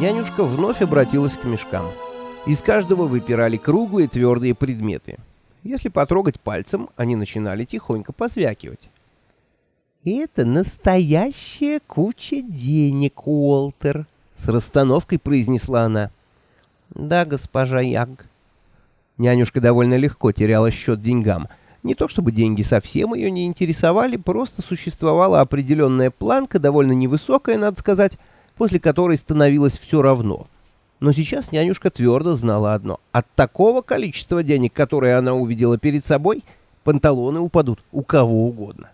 Нянюшка вновь обратилась к мешкам. Из каждого выпирали круглые твердые предметы. Если потрогать пальцем, они начинали тихонько позвякивать. «Это настоящая куча денег, Уолтер», — с расстановкой произнесла она. «Да, госпожа Яг». Нянюшка довольно легко теряла счет деньгам. Не то чтобы деньги совсем ее не интересовали, просто существовала определенная планка, довольно невысокая, надо сказать, после которой становилось все равно. Но сейчас нянюшка твердо знала одно. От такого количества денег, которое она увидела перед собой, панталоны упадут у кого угодно.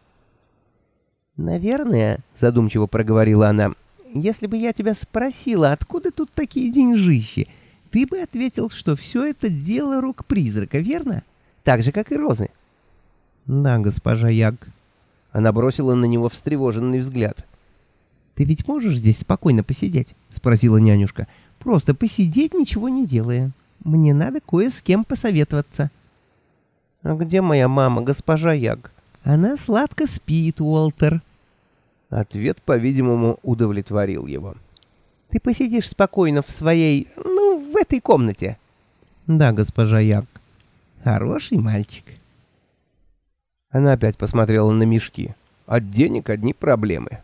«Наверное», — задумчиво проговорила она, — «если бы я тебя спросила, откуда тут такие деньжищи, ты бы ответил, что все это дело рук призрака, верно? Так же, как и розы». «Да, госпожа Яг». Она бросила на него встревоженный взгляд. «Ты ведь можешь здесь спокойно посидеть?» — спросила нянюшка. «Просто посидеть, ничего не делая. Мне надо кое с кем посоветоваться». «А где моя мама, госпожа Яг?» «Она сладко спит, Уолтер». Ответ, по-видимому, удовлетворил его. «Ты посидишь спокойно в своей... ну, в этой комнате?» «Да, госпожа Яг». «Хороший мальчик». Она опять посмотрела на мешки. От денег одни проблемы.